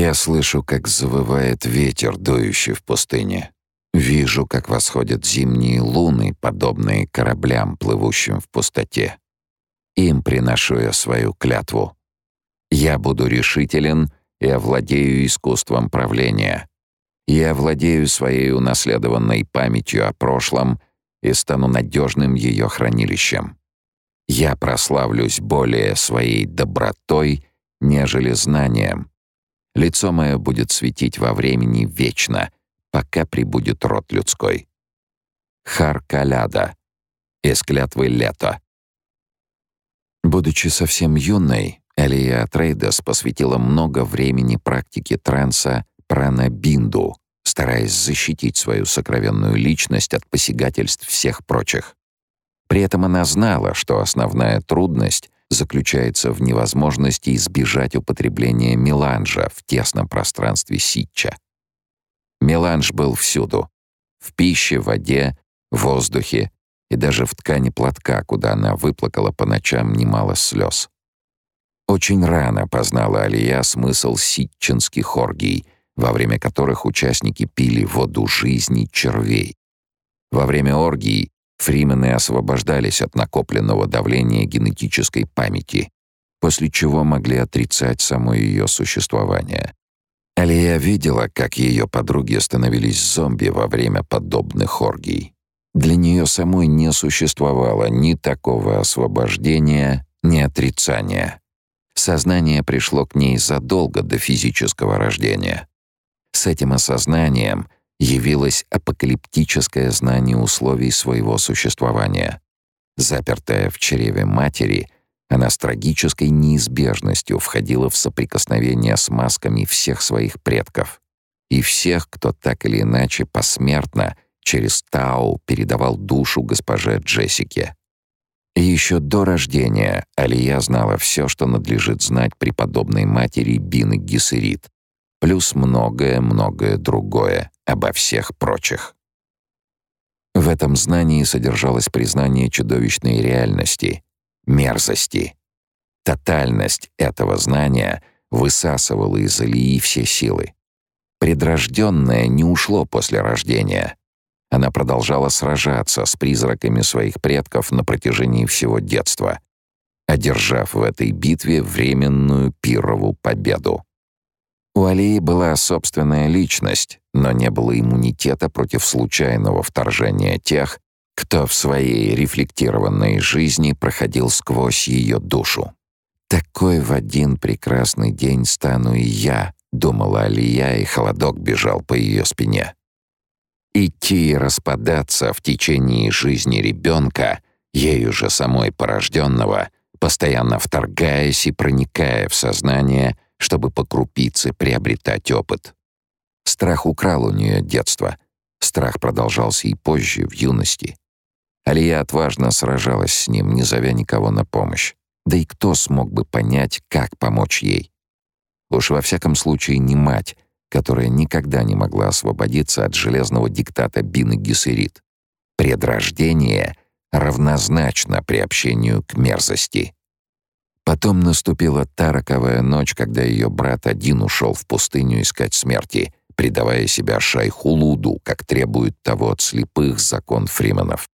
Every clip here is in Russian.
Я слышу, как завывает ветер, дующий в пустыне. Вижу, как восходят зимние луны, подобные кораблям, плывущим в пустоте. Им приношу я свою клятву. Я буду решителен и овладею искусством правления. Я овладею своей унаследованной памятью о прошлом и стану надежным ее хранилищем. Я прославлюсь более своей добротой, нежели знанием. Лицо мое будет светить во времени вечно, пока прибудет род людской. Харкаляда. Из клятвы лето. Будучи совсем юной, Алия Трейдес посвятила много времени практике транса пранабинду, стараясь защитить свою сокровенную личность от посягательств всех прочих. При этом она знала, что основная трудность заключается в невозможности избежать употребления меланжа в тесном пространстве ситча. Меланж был всюду — в пище, воде, воздухе и даже в ткани платка, куда она выплакала по ночам немало слез. Очень рано познала Алия смысл ситчинских оргий, во время которых участники пили воду жизни червей. Во время оргий фримены освобождались от накопленного давления генетической памяти, после чего могли отрицать само ее существование. Алия видела, как ее подруги становились зомби во время подобных оргий. Для нее самой не существовало ни такого освобождения, ни отрицания. Сознание пришло к ней задолго до физического рождения. С этим осознанием явилось апокалиптическое знание условий своего существования. Запертая в чреве матери, она с трагической неизбежностью входила в соприкосновение с масками всех своих предков и всех, кто так или иначе посмертно — через Тау передавал душу госпоже Джессике. И еще до рождения Алия знала все, что надлежит знать преподобной матери Бины Гессерит, плюс многое-многое другое обо всех прочих. В этом знании содержалось признание чудовищной реальности, мерзости. Тотальность этого знания высасывала из Алии все силы. Предрожденное не ушло после рождения — она продолжала сражаться с призраками своих предков на протяжении всего детства, одержав в этой битве временную пирову победу. У Алии была собственная личность, но не было иммунитета против случайного вторжения тех, кто в своей рефлектированной жизни проходил сквозь ее душу. «Такой в один прекрасный день стану и я», — думала Алия, и холодок бежал по ее спине. Идти и распадаться в течение жизни ребенка, ею же самой порожденного, постоянно вторгаясь и проникая в сознание, чтобы по крупице приобретать опыт. Страх украл у нее детство. Страх продолжался и позже, в юности. Алия отважно сражалась с ним, не зовя никого на помощь. Да и кто смог бы понять, как помочь ей? Уж во всяком случае не мать, которая никогда не могла освободиться от железного диктата Бины Гессерит. Предрождение равнозначно приобщению к мерзости. Потом наступила та роковая ночь, когда ее брат один ушел в пустыню искать смерти, предавая себя шайхулуду, как требует того от слепых закон фрименов.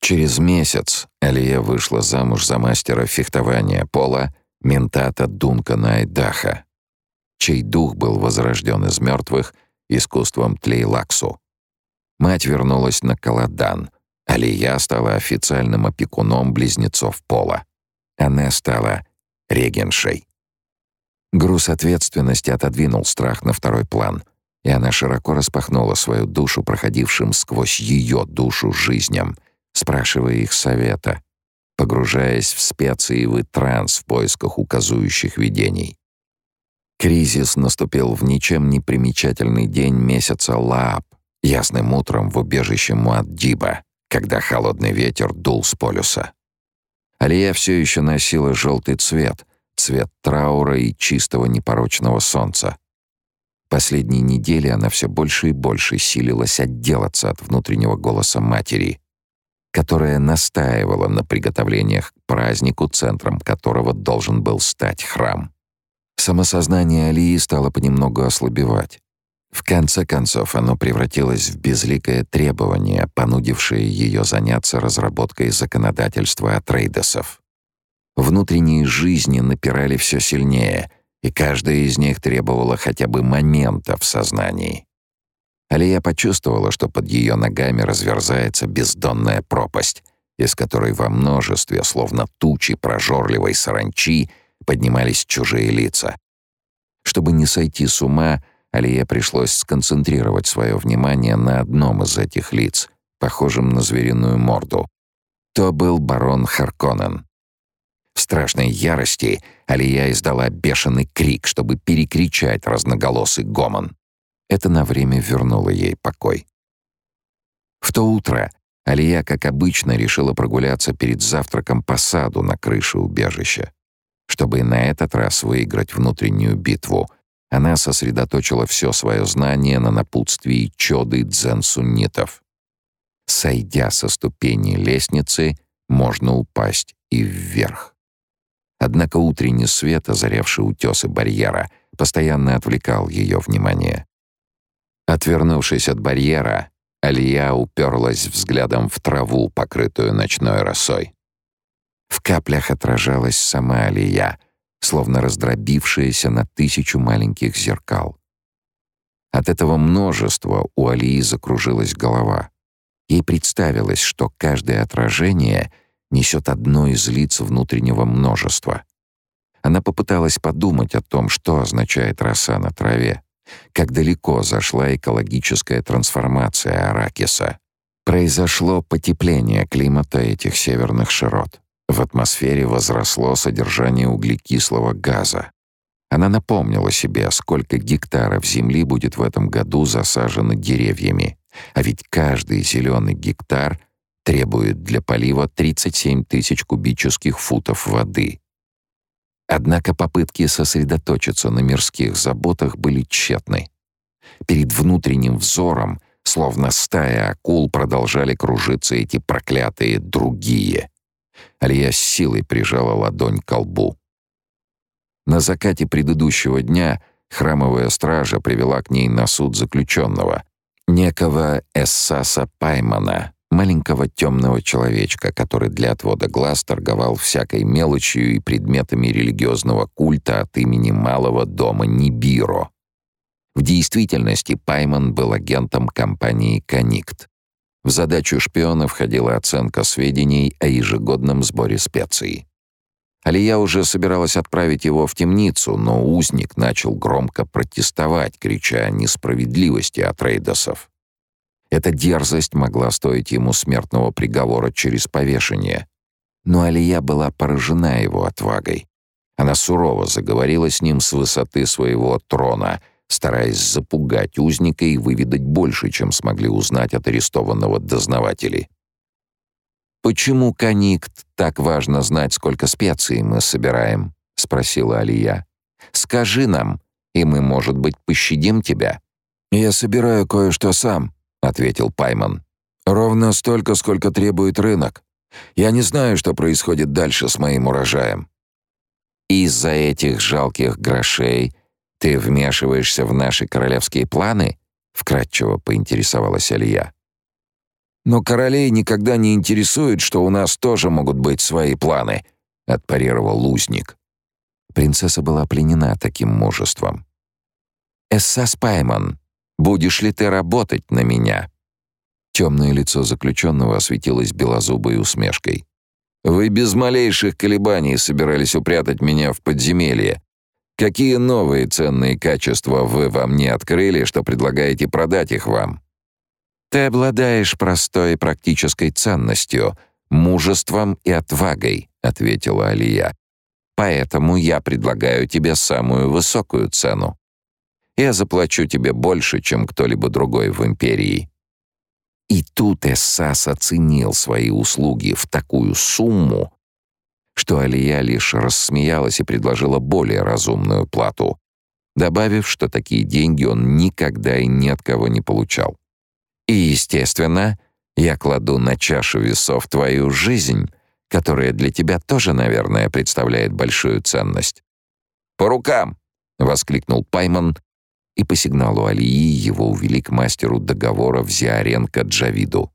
Через месяц Алия вышла замуж за мастера фехтования пола ментата Дункана Айдаха, чей дух был возрожден из мертвых искусством Тлейлаксу. Мать вернулась на Каладан, Алия стала официальным опекуном близнецов Пола. Она стала регеншей. Груз ответственности отодвинул страх на второй план, и она широко распахнула свою душу проходившим сквозь ее душу жизням, спрашивая их совета, погружаясь в специевый транс в поисках указующих видений. Кризис наступил в ничем не примечательный день месяца Лаап, ясным утром в убежище Муаддиба, когда холодный ветер дул с полюса. Алия все еще носила желтый цвет, цвет траура и чистого непорочного солнца. Последние недели она все больше и больше силилась отделаться от внутреннего голоса матери, которая настаивала на приготовлениях к празднику, центром которого должен был стать храм. Самосознание Алии стало понемногу ослабевать. В конце концов, оно превратилось в безликое требование, понудившее ее заняться разработкой законодательства от рейдосов. Внутренние жизни напирали все сильнее, и каждая из них требовала хотя бы момента в сознании. Алия почувствовала, что под ее ногами разверзается бездонная пропасть, из которой во множестве, словно тучи прожорливой саранчи, поднимались чужие лица. Чтобы не сойти с ума, Алие пришлось сконцентрировать свое внимание на одном из этих лиц, похожем на звериную морду. То был барон Харконен. В страшной ярости Алия издала бешеный крик, чтобы перекричать разноголосый гомон. Это на время вернуло ей покой. В то утро Алия, как обычно, решила прогуляться перед завтраком по саду на крыше убежища. Чтобы на этот раз выиграть внутреннюю битву, она сосредоточила все свое знание на напутствии чоды дзен-суннитов. Сойдя со ступени лестницы, можно упасть и вверх. Однако утренний свет, озарявший утесы барьера, постоянно отвлекал ее внимание. Отвернувшись от барьера, Алия уперлась взглядом в траву, покрытую ночной росой. В каплях отражалась сама Алия, словно раздробившаяся на тысячу маленьких зеркал. От этого множества у Алии закружилась голова. Ей представилось, что каждое отражение несет одно из лиц внутреннего множества. Она попыталась подумать о том, что означает роса на траве, как далеко зашла экологическая трансформация Аракиса. Произошло потепление климата этих северных широт. В атмосфере возросло содержание углекислого газа. Она напомнила себе, сколько гектаров земли будет в этом году засажено деревьями, а ведь каждый зеленый гектар требует для полива 37 тысяч кубических футов воды. Однако попытки сосредоточиться на мирских заботах были тщетны. Перед внутренним взором, словно стая акул, продолжали кружиться эти проклятые «другие». Алия с силой прижала ладонь к лбу. На закате предыдущего дня храмовая стража привела к ней на суд заключенного, некого Эссаса Паймана, маленького темного человечка, который для отвода глаз торговал всякой мелочью и предметами религиозного культа от имени малого дома Нибиро. В действительности Пайман был агентом компании «Коникт». В задачу шпиона входила оценка сведений о ежегодном сборе специй. Алия уже собиралась отправить его в темницу, но узник начал громко протестовать, крича о несправедливости от рейдосов. Эта дерзость могла стоить ему смертного приговора через повешение. Но Алия была поражена его отвагой. Она сурово заговорила с ним с высоты своего трона, стараясь запугать узника и выведать больше, чем смогли узнать от арестованного дознавателей. «Почему, Каникт, так важно знать, сколько специй мы собираем?» — спросила Алия. «Скажи нам, и мы, может быть, пощадим тебя». «Я собираю кое-что сам», — ответил Пайман. «Ровно столько, сколько требует рынок. Я не знаю, что происходит дальше с моим урожаем». «Из-за этих жалких грошей ты вмешиваешься в наши королевские планы?» — вкратчиво поинтересовалась Алия. «Но королей никогда не интересует, что у нас тоже могут быть свои планы», — отпарировал узник. Принцесса была пленена таким мужеством. «Эссас Пайман, Будешь ли ты работать на меня?» Темное лицо заключенного осветилось белозубой усмешкой. «Вы без малейших колебаний собирались упрятать меня в подземелье. Какие новые ценные качества вы во мне открыли, что предлагаете продать их вам?» «Ты обладаешь простой практической ценностью, мужеством и отвагой», — ответила Алия. «Поэтому я предлагаю тебе самую высокую цену. Я заплачу тебе больше, чем кто-либо другой в империи». И тут Эссас оценил свои услуги в такую сумму, что Алия лишь рассмеялась и предложила более разумную плату, добавив, что такие деньги он никогда и ни от кого не получал. «И, естественно, я кладу на чашу весов твою жизнь, которая для тебя тоже, наверное, представляет большую ценность». «По рукам!» — воскликнул Пайман, и по сигналу Алии его увели к мастеру договора в Зиаренко Джавиду.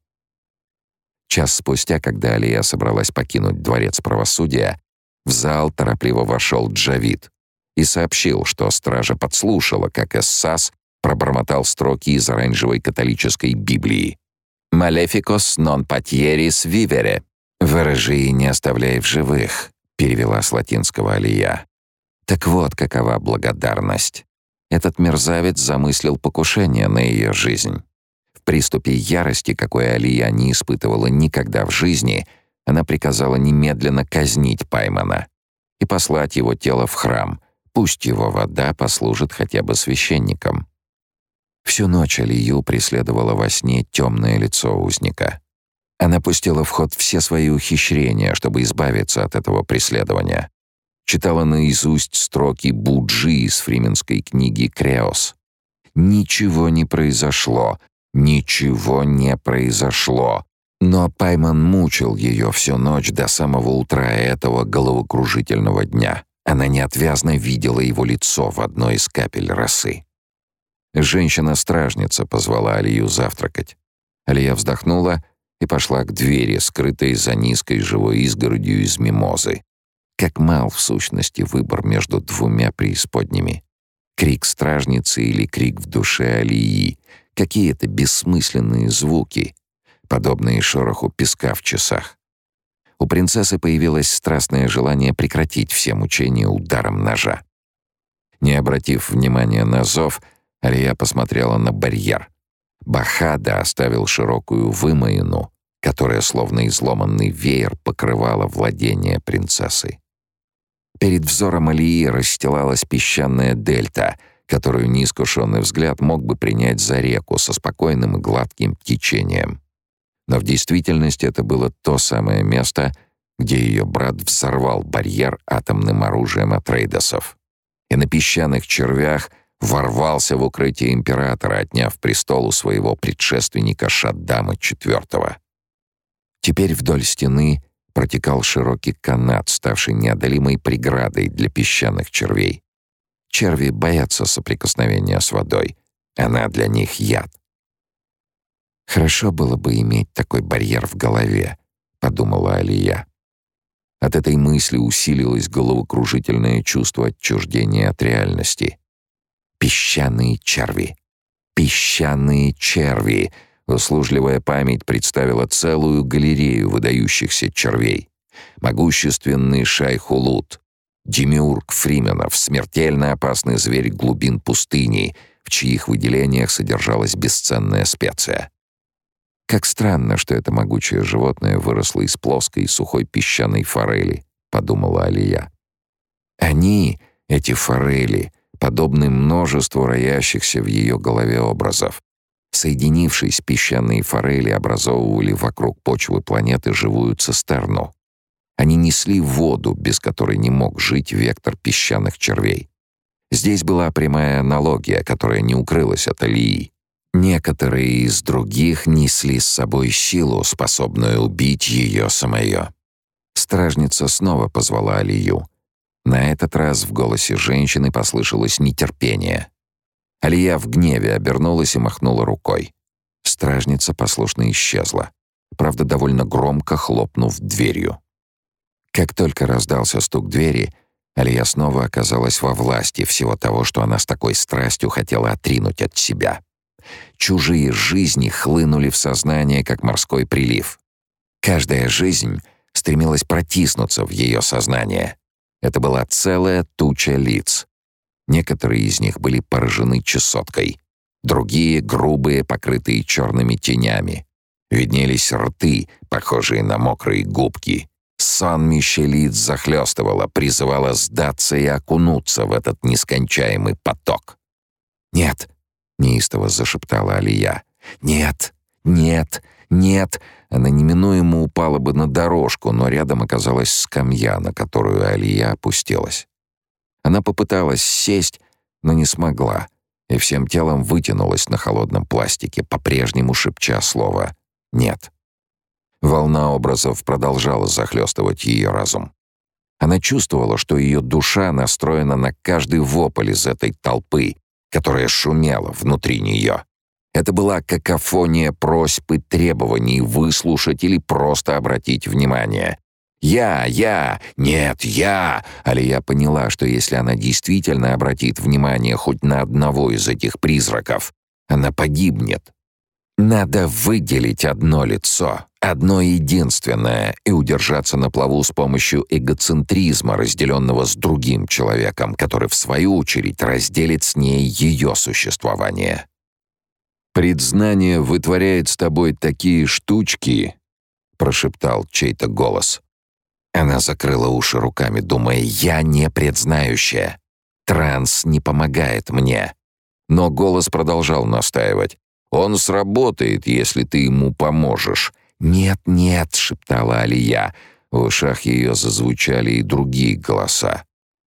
Час спустя, когда Алия собралась покинуть дворец правосудия, в зал торопливо вошел Джавид и сообщил, что стража подслушала, как Эссас пробормотал строки из оранжевой католической Библии. «Малефикос нон патьерис вивере» «Выражи не оставляй в живых», — перевела с латинского Алия. Так вот, какова благодарность. Этот мерзавец замыслил покушение на ее жизнь. Приступе ярости, какой Алия не испытывала никогда в жизни, она приказала немедленно казнить Паймана и послать его тело в храм, пусть его вода послужит хотя бы священником. Всю ночь Алию преследовало во сне темное лицо узника. Она пустила в ход все свои ухищрения, чтобы избавиться от этого преследования. Читала наизусть строки Буджи из фрименской книги «Креос». Ничего не произошло, ничего не произошло. Но Пайман мучил ее всю ночь до самого утра этого головокружительного дня. Она неотвязно видела его лицо в одной из капель росы. Женщина-стражница позвала Алию завтракать. Алия вздохнула и пошла к двери, скрытой за низкой живой изгородью из мимозы. Как мал, в сущности, выбор между двумя преисподними. Крик стражницы или крик в душе Алии. Какие-то бессмысленные звуки, подобные шороху песка в часах. У принцессы появилось страстное желание прекратить все мучения ударом ножа. Не обратив внимания на зов, Алия посмотрела на барьер. Бахада оставил широкую вымоину, которая, словно изломанный веер, покрывала владение принцессы. Перед взором Алии расстилалась песчаная дельта, которую неискушенный взгляд мог бы принять за реку со спокойным и гладким течением. Но в действительности это было то самое место, где ее брат взорвал барьер атомным оружием от рейдосов. И на песчаных червях ворвался в укрытие императора, отняв престол у своего предшественника Шаддама IV. Теперь вдоль стены протекал широкий канат, ставший неодолимой преградой для песчаных червей. Черви боятся соприкосновения с водой. Она для них яд. «Хорошо было бы иметь такой барьер в голове», — подумала Алия. От этой мысли усилилось головокружительное чувство отчуждения от реальности. «Песчаные черви! Песчаные черви!» Услужливая память представила целую галерею выдающихся червей. Могущественный шайхулут, демиург Фрименов, смертельно опасный зверь глубин пустыни, в чьих выделениях содержалась бесценная специя. Как странно, что это могучее животное выросло из плоской сухой песчаной форели, подумала Алия. Они, эти форели, подобны множеству роящихся в ее голове образов. Соединившись, песчаные форели образовывали вокруг почвы планеты живую цистерну. Они несли воду, без которой не мог жить вектор песчаных червей. Здесь была прямая аналогия, которая не укрылась от Алии. Некоторые из других несли с собой силу, способную убить ее самое. Стражница снова позвала Алию. На этот раз в голосе женщины послышалось нетерпение. Алия в гневе обернулась и махнула рукой. Стражница послушно исчезла, правда, довольно громко хлопнув дверью. Как только раздался стук двери, Алия снова оказалась во власти всего того, что она с такой страстью хотела отринуть от себя. Чужие жизни хлынули в сознание, как морской прилив. Каждая жизнь стремилась протиснуться в ее сознание. Это была целая туча лиц, Некоторые из них были поражены чесоткой, другие — грубые, покрытые черными тенями. Виднелись рты, похожие на мокрые губки. Сон Мишелит захлестывала, призывала сдаться и окунуться в этот нескончаемый поток. «Нет!» — неистово зашептала Алия. «Нет! Нет! Нет!» Она неминуемо упала бы на дорожку, но рядом оказалась скамья, на которую Алия опустилась. Она попыталась сесть, но не смогла, и всем телом вытянулась на холодном пластике, по-прежнему шепча слово «нет». Волна образов продолжала захлестывать ее разум. Она чувствовала, что ее душа настроена на каждый вопль из этой толпы, которая шумела внутри нее. Это была какофония просьб и требований выслушать или просто обратить внимание. «Я, я, нет, я!» Алия поняла, что если она действительно обратит внимание хоть на одного из этих призраков, она погибнет. Надо выделить одно лицо, одно единственное, и удержаться на плаву с помощью эгоцентризма, разделенного с другим человеком, который, в свою очередь, разделит с ней ее существование. «Предзнание вытворяет с тобой такие штучки», — прошептал чей-то голос. Она закрыла уши руками, думая, «Я не предзнающая. Транс не помогает мне». Но голос продолжал настаивать. «Он сработает, если ты ему поможешь». «Нет, нет», — шептала Алия. В ушах ее зазвучали и другие голоса.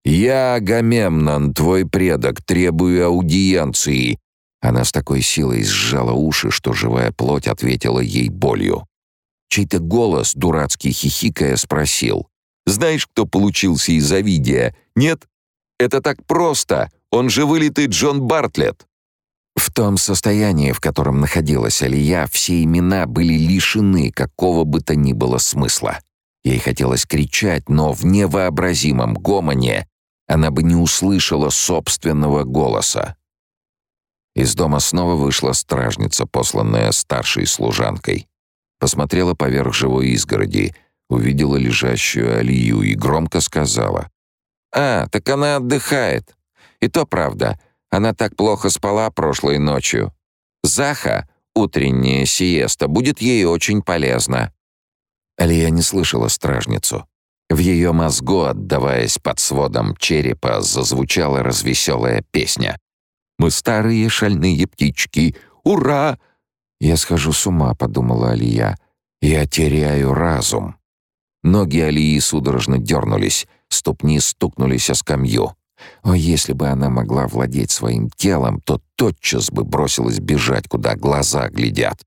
«Я, Агамемнон, твой предок, требую аудиенции. Она с такой силой сжала уши, что живая плоть ответила ей болью. Чей-то голос, дурацкий хихикая, спросил. «Знаешь, кто получился из Овидия? Нет? Это так просто! Он же вылитый Джон Бартлетт!» В том состоянии, в котором находилась Алия, все имена были лишены какого бы то ни было смысла. Ей хотелось кричать, но в невообразимом гомоне она бы не услышала собственного голоса. Из дома снова вышла стражница, посланная старшей служанкой. Посмотрела поверх живой изгороди, увидела лежащую Алию и громко сказала. «А, так она отдыхает. И то правда, она так плохо спала прошлой ночью. Заха, утренняя сиеста, будет ей очень полезна». Алия не слышала стражницу. В ее мозгу, отдаваясь под сводом черепа, зазвучала развеселая песня. Мы старые шальные птички. Ура!» «Я схожу с ума», — подумала Алия. «Я теряю разум». Ноги Алии судорожно дернулись, ступни стукнулись о скамью. О, если бы она могла владеть своим телом, то тотчас бы бросилась бежать, куда глаза глядят.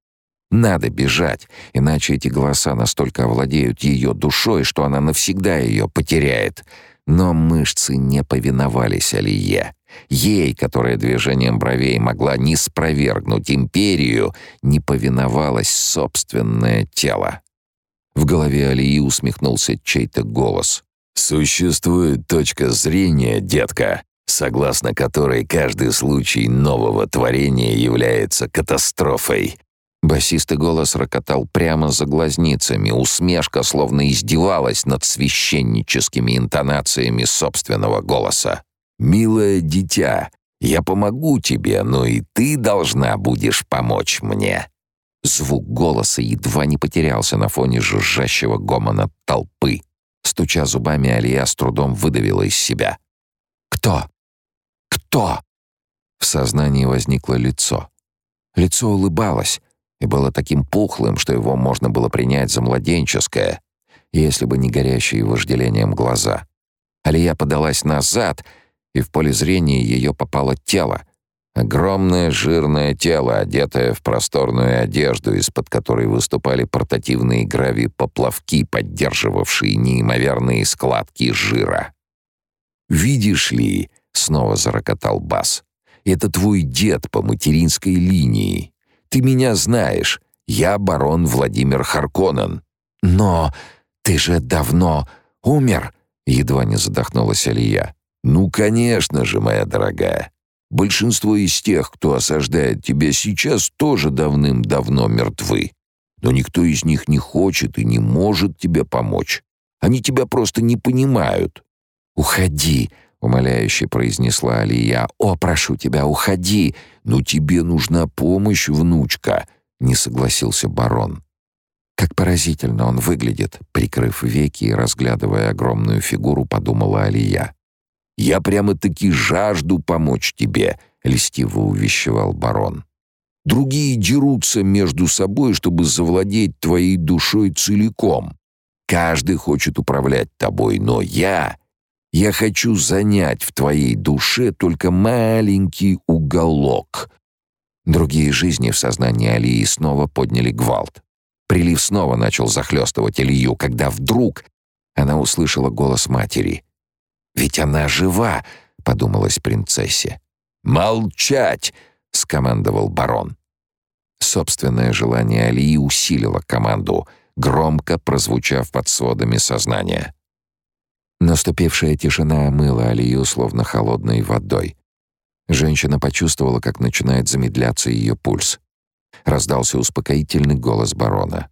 Надо бежать, иначе эти голоса настолько овладеют ее душой, что она навсегда ее потеряет. Но мышцы не повиновались Алие. Ей, которая движением бровей могла не спровергнуть империю, не повиновалось собственное тело. В голове Алии усмехнулся чей-то голос. «Существует точка зрения, детка, согласно которой каждый случай нового творения является катастрофой». Басистый голос рокотал прямо за глазницами, усмешка словно издевалась над священническими интонациями собственного голоса. «Милое дитя, я помогу тебе, но и ты должна будешь помочь мне». Звук голоса едва не потерялся на фоне жужжащего гомона толпы. Стуча зубами, Алия с трудом выдавила из себя. «Кто? Кто?» В сознании возникло лицо. Лицо улыбалось и было таким пухлым, что его можно было принять за младенческое, если бы не горящие вожделением глаза. Алия подалась назад — и в поле зрения ее попало тело. Огромное жирное тело, одетое в просторную одежду, из-под которой выступали портативные грави-поплавки, поддерживавшие неимоверные складки жира. «Видишь ли», — снова зарокотал Бас, — «это твой дед по материнской линии. Ты меня знаешь, я барон Владимир Харконен. Но ты же давно умер», — едва не задохнулась Алия. «Ну, конечно же, моя дорогая. Большинство из тех, кто осаждает тебя сейчас, тоже давным-давно мертвы. Но никто из них не хочет и не может тебе помочь. Они тебя просто не понимают». «Уходи», — умоляюще произнесла Алия. «О, прошу тебя, уходи! Но тебе нужна помощь, внучка», — не согласился барон. Как поразительно он выглядит, прикрыв веки и разглядывая огромную фигуру, подумала Алия. «Я прямо-таки жажду помочь тебе», — льстиво увещевал барон. «Другие дерутся между собой, чтобы завладеть твоей душой целиком. Каждый хочет управлять тобой, но я... Я хочу занять в твоей душе только маленький уголок». Другие жизни в сознании Алии снова подняли гвалт. Прилив снова начал захлестывать Илью, когда вдруг Она услышала голос матери. «Ведь она жива!» — подумалась принцессе. «Молчать!» — скомандовал барон. Собственное желание Алии усилило команду, громко прозвучав под сводами сознания. Наступившая тишина омыла Алию словно холодной водой. Женщина почувствовала, как начинает замедляться ее пульс. Раздался успокоительный голос барона.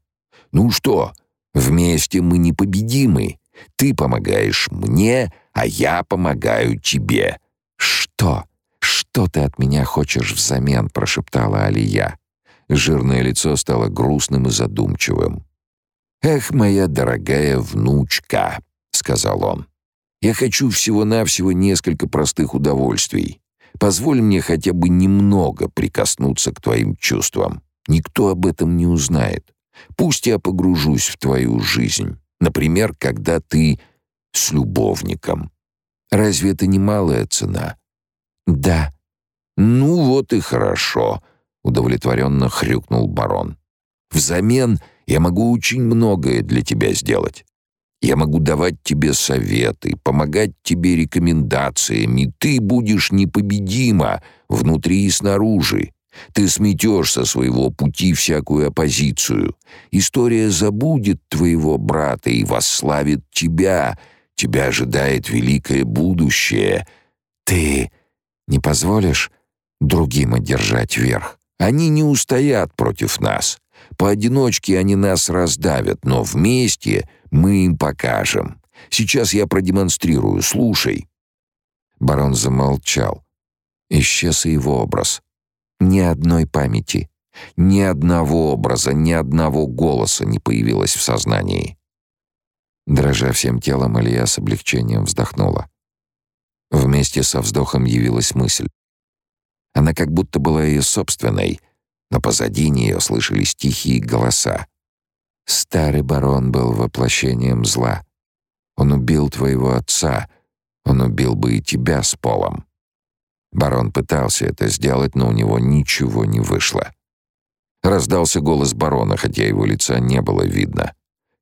«Ну что, вместе мы непобедимы. Ты помогаешь мне, а я помогаю тебе». «Что? Что ты от меня хочешь взамен?» — прошептала Алия. Жирное лицо стало грустным и задумчивым. «Эх, моя дорогая внучка», — сказал он. «Я хочу всего-навсего несколько простых удовольствий. Позволь мне хотя бы немного прикоснуться к твоим чувствам. Никто об этом не узнает. Пусть я погружусь в твою жизнь. Например, когда ты с любовником. Разве это не малая цена? Да. Ну вот и хорошо, удовлетворенно хрюкнул барон. Взамен я могу очень многое для тебя сделать. Я могу давать тебе советы, помогать тебе рекомендациями. Ты будешь непобедима внутри и снаружи. Ты сметешь со своего пути всякую оппозицию. История забудет твоего брата и восславит тебя. Тебя ожидает великое будущее. Ты не позволишь другим одержать верх. Они не устоят против нас. Поодиночке они нас раздавят, но вместе мы им покажем. Сейчас я продемонстрирую, слушай». Барон замолчал. Исчез и его образ. Ни одной памяти, ни одного образа, ни одного голоса не появилось в сознании. Дрожа всем телом, Илья с облегчением вздохнула. Вместе со вздохом явилась мысль. Она как будто была ее собственной, но позади нее слышались тихие голоса. Старый барон был воплощением зла. Он убил твоего отца, он убил бы и тебя с полом. Барон пытался это сделать, но у него ничего не вышло. Раздался голос барона, хотя его лица не было видно.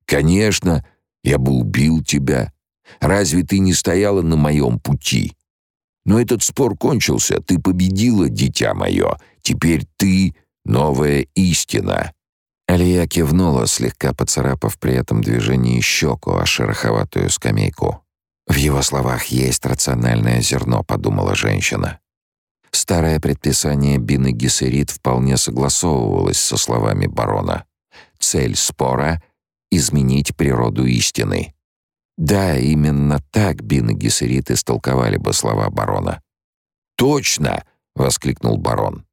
«Конечно, я бы убил тебя. Разве ты не стояла на моем пути? Но этот спор кончился, ты победила, дитя мое. Теперь ты — новая истина». Алия кивнула, слегка поцарапав при этом движении щеку о шероховатую скамейку. «В его словах есть рациональное зерно», — подумала женщина. Старое предписание Бины Гессерит вполне согласовывалось со словами барона. Цель спора — изменить природу истины. Да, именно так Бины Гессерит истолковали бы слова барона. «Точно!» — воскликнул барон.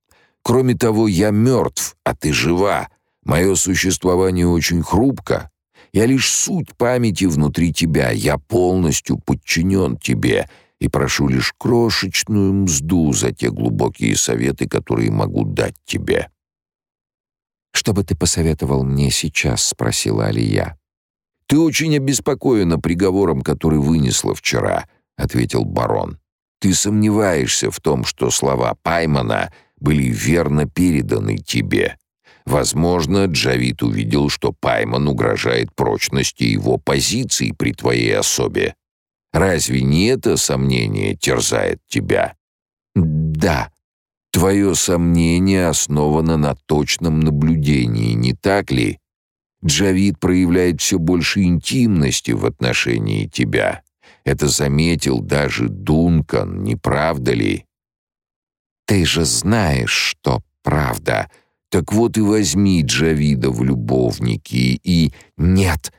«Кроме того, я мертв, а ты жива. Мое существование очень хрупко. Я лишь суть памяти внутри тебя. Я полностью подчинен тебе и прошу лишь крошечную мзду за те глубокие советы, которые могу дать тебе». «Что бы ты посоветовал мне сейчас?» — спросила Алия. «Ты очень обеспокоена приговором, который вынесла вчера», — ответил барон. «Ты сомневаешься в том, что слова Паймана были верно переданы тебе. Возможно, Джавид увидел, что Пайман угрожает прочности его позиций при твоей особе. Разве не это сомнение терзает тебя? Да. Твое сомнение основано на точном наблюдении, не так ли? Джавид проявляет все больше интимности в отношении тебя. Это заметил даже Дункан, не правда ли? Ты же знаешь, что правда. Так вот и возьми Джавида в любовники и... Нет,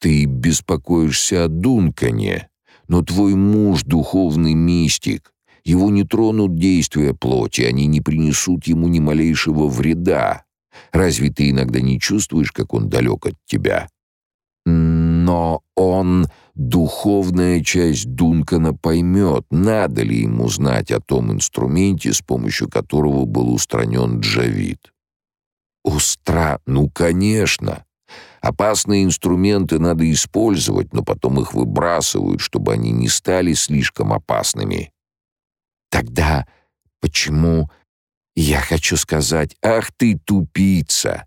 ты беспокоишься о Дункане. Но твой муж — духовный мистик. Его не тронут действия плоти, они не принесут ему ни малейшего вреда. Разве ты иногда не чувствуешь, как он далек от тебя? Но он, духовная часть Дункана, поймет, надо ли ему знать о том инструменте, с помощью которого был устранен Джавид. Устра... Ну, конечно. Опасные инструменты надо использовать, но потом их выбрасывают, чтобы они не стали слишком опасными. Тогда почему я хочу сказать, ах ты тупица?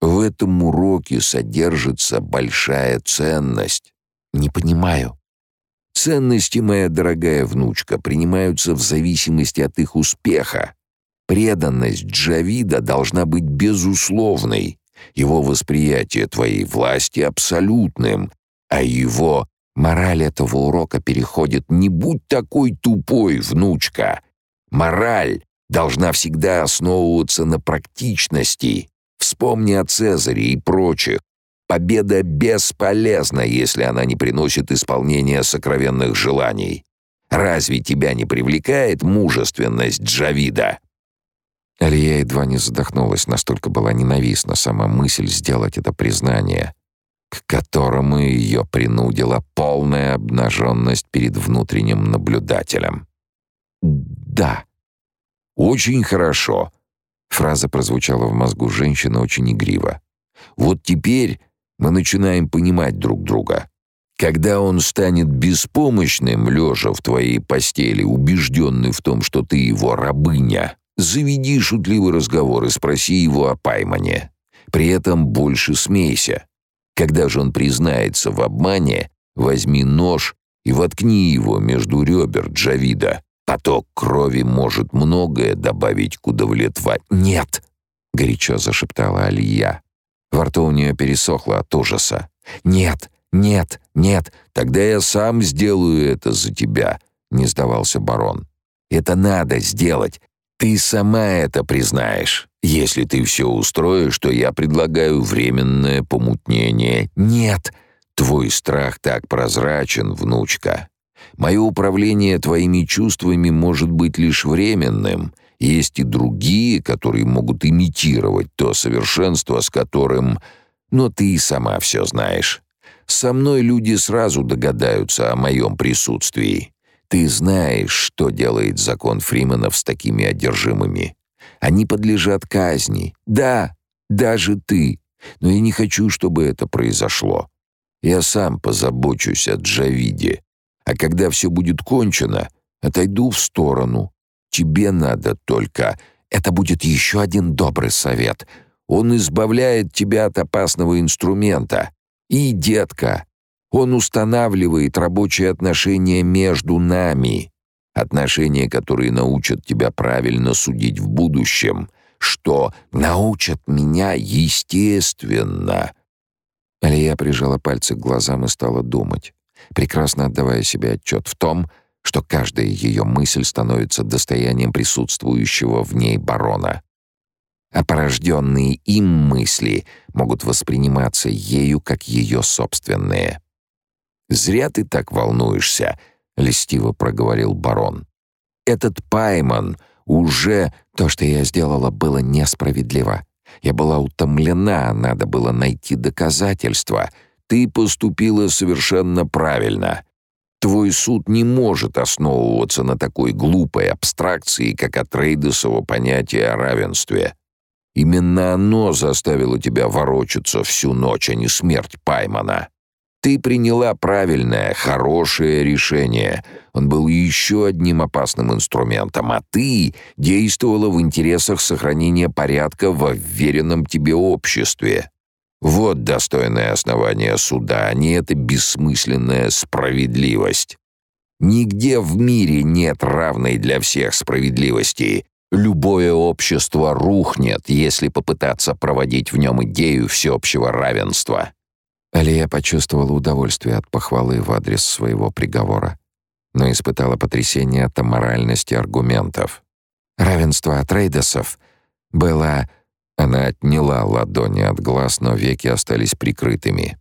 В этом уроке содержится большая ценность. не понимаю». Ценности, моя дорогая внучка, принимаются в зависимости от их успеха. Преданность Джавида должна быть безусловной, его восприятие твоей власти абсолютным, а его мораль этого урока переходит «не будь такой тупой, внучка». Мораль должна всегда основываться на практичности. Вспомни о Цезаре и прочих. Победа бесполезна, если она не приносит исполнения сокровенных желаний. Разве тебя не привлекает мужественность Джавида? Алия едва не задохнулась, настолько была ненавистна сама мысль сделать это признание, к которому ее принудила полная обнаженность перед внутренним наблюдателем. «Да». «Очень хорошо», — фраза прозвучала в мозгу женщины очень игриво. «Вот теперь мы начинаем понимать друг друга. Когда он станет беспомощным, лежа в твоей постели, убежденный в том, что ты его рабыня, заведи шутливый разговор и спроси его о Паймане. При этом больше смейся. Когда же он признается в обмане, возьми нож и воткни его между ребер Джавида. Поток крови может многое добавить к удовлетворению. «Нет!» — горячо зашептала Алия. Во рту у нее пересохло от ужаса. «Нет, нет, нет, тогда я сам сделаю это за тебя», — не сдавался барон. «Это надо сделать. Ты сама это признаешь. Если ты все устроишь, то я предлагаю временное помутнение». «Нет!» «Твой страх так прозрачен, внучка. Мое управление твоими чувствами может быть лишь временным, есть и другие, которые могут имитировать то совершенство, с которым... Но ты и сама все знаешь. Со мной люди сразу догадаются о моем присутствии. Ты знаешь, что делает закон Фриманов с такими одержимыми. Они подлежат казни. Да, даже ты. Но я не хочу, чтобы это произошло. Я сам позабочусь о Джавиде. А когда все будет кончено, отойду в сторону, Тебе надо только... Это будет еще один добрый совет. Он избавляет тебя от опасного инструмента. И, детка, он устанавливает рабочие отношения между нами. Отношения, которые научат тебя правильно судить в будущем. Что научат меня естественно. Алия прижала пальцы к глазам и стала думать, прекрасно отдавая себе отчет в том, что каждая ее мысль становится достоянием присутствующего в ней барона. А порожденные им мысли могут восприниматься ею как ее собственные. «Зря ты так волнуешься», — льстиво проговорил барон. «Этот Пайман уже...» «То, что я сделала, было несправедливо. Я была утомлена, надо было найти доказательства. Ты поступила совершенно правильно. Твой суд не может основываться на такой глупой абстракции, как Атрейдесово понятие о равенстве. Именно оно заставило тебя ворочаться всю ночь, а не смерть Паймана. Ты приняла правильное, хорошее решение. Он был еще одним опасным инструментом, а ты действовала в интересах сохранения порядка в уверенном тебе обществе. Вот достойное основание суда, а не эта бессмысленная справедливость. Нигде в мире нет равной для всех справедливости. Любое общество рухнет, если попытаться проводить в нем идею всеобщего равенства. Алия почувствовала удовольствие от похвалы в адрес своего приговора, но испытала потрясение от аморальности аргументов. Равенство от рейдесов было она отняла ладони от глаз, но веки остались прикрытыми.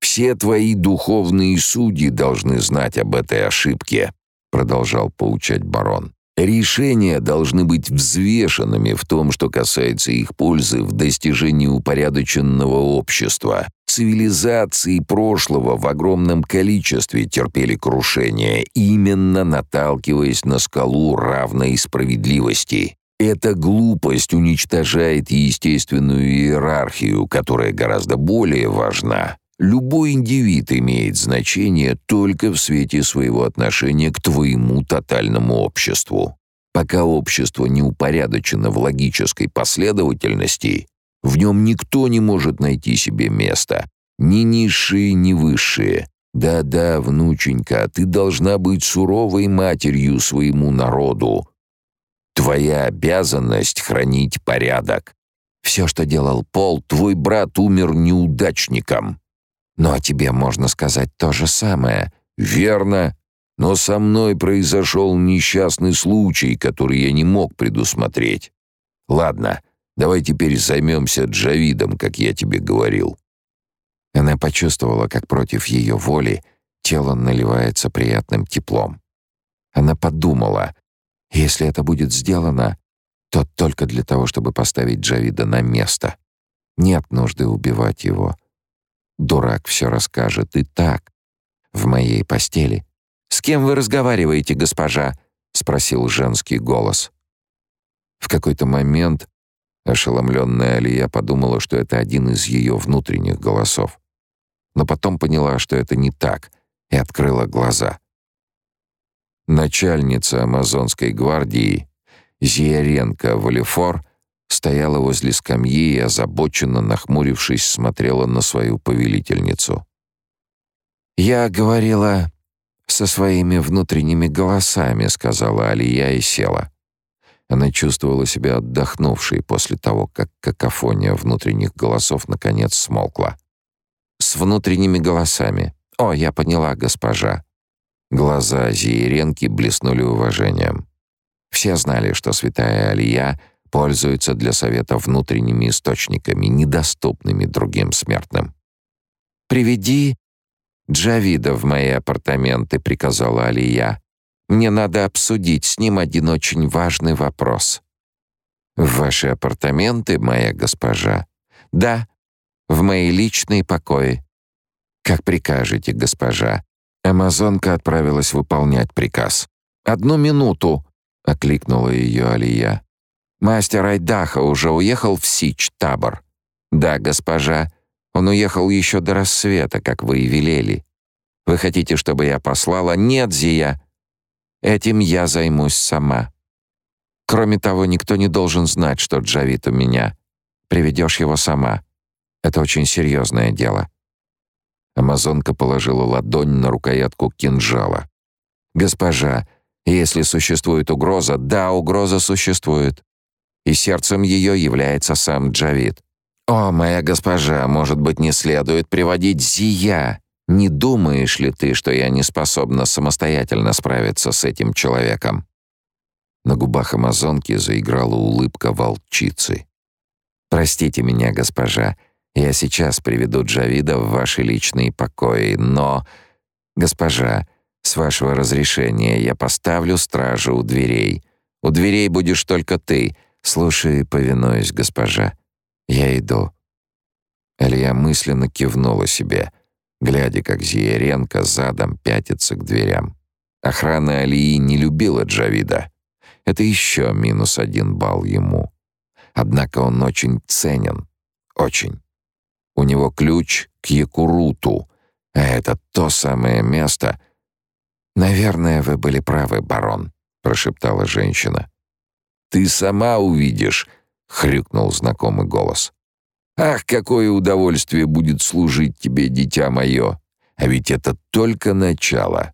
«Все твои духовные судьи должны знать об этой ошибке», — продолжал поучать барон. «Решения должны быть взвешенными в том, что касается их пользы в достижении упорядоченного общества. Цивилизации прошлого в огромном количестве терпели крушение, именно наталкиваясь на скалу равной справедливости. Эта глупость уничтожает естественную иерархию, которая гораздо более важна. Любой индивид имеет значение только в свете своего отношения к твоему тотальному обществу. Пока общество не упорядочено в логической последовательности, в нем никто не может найти себе места, ни низшие, ни высшие. Да-да, внученька, ты должна быть суровой матерью своему народу. Твоя обязанность — хранить порядок. Все, что делал Пол, твой брат умер неудачником. Ну а тебе можно сказать то же самое. Верно. Но со мной произошел несчастный случай, который я не мог предусмотреть. Ладно, давай теперь займемся Джавидом, как я тебе говорил. Она почувствовала, как против ее воли тело наливается приятным теплом. Она подумала, если это будет сделано, то только для того, чтобы поставить Джавида на место. Нет нужды убивать его. Дурак все расскажет и так. В моей постели. «С кем вы разговариваете, госпожа?» — спросил женский голос. В какой-то момент ошеломленная Алия подумала, что это один из ее внутренних голосов. Но потом поняла, что это не так, и открыла глаза. Начальница амазонской гвардии Зияренко Валифор стояла возле скамьи и, озабоченно нахмурившись, смотрела на свою повелительницу. «Я говорила со своими внутренними голосами», — сказала Алия и села. Она чувствовала себя отдохнувшей после того, как какофония внутренних голосов наконец смолкла. «С внутренними голосами. О, я поняла, госпожа». Глаза Зиеренки блеснули уважением. Все знали, что святая Алия пользуется для совета внутренними источниками, недоступными другим смертным. «Приведи Джавида в мои апартаменты», — приказала Алия. «Мне надо обсудить с ним один очень важный вопрос». «В ваши апартаменты, моя госпожа?» «Да, в мои личные покои». «Как прикажете, госпожа». Амазонка отправилась выполнять приказ. «Одну минуту!» — окликнула ее Алия. «Мастер Айдаха уже уехал в Сич-табор?» «Да, госпожа. Он уехал еще до рассвета, как вы и велели. Вы хотите, чтобы я послала?» «Нет, Зия. Этим я займусь сама. Кроме того, никто не должен знать, что Джавид у меня. Приведешь его сама. Это очень серьезное дело». Амазонка положила ладонь на рукоятку кинжала. «Госпожа, если существует угроза, да, угроза существует. И сердцем ее является сам Джавид. О, моя госпожа, может быть, не следует приводить Зия. Не думаешь ли ты, что я не способна самостоятельно справиться с этим человеком? На губах амазонки заиграла улыбка волчицы. Простите меня, госпожа. Я сейчас приведу Джавида в ваши личные покои, но госпожа, с вашего разрешения я поставлю стражу у дверей. У дверей будешь только ты. Слушай и повинуюсь, госпожа. Я иду». Алья мысленно кивнула себе, глядя, как Зиеренко задом пятится к дверям. Охрана Алии не любила Джавида. Это еще минус один балл ему. Однако он очень ценен. Очень. У него ключ к Якуруту, а это то самое место, «Наверное, вы были правы, барон», — прошептала женщина. «Ты сама увидишь», — хрюкнул знакомый голос. «Ах, какое удовольствие будет служить тебе, дитя мое! А ведь это только начало.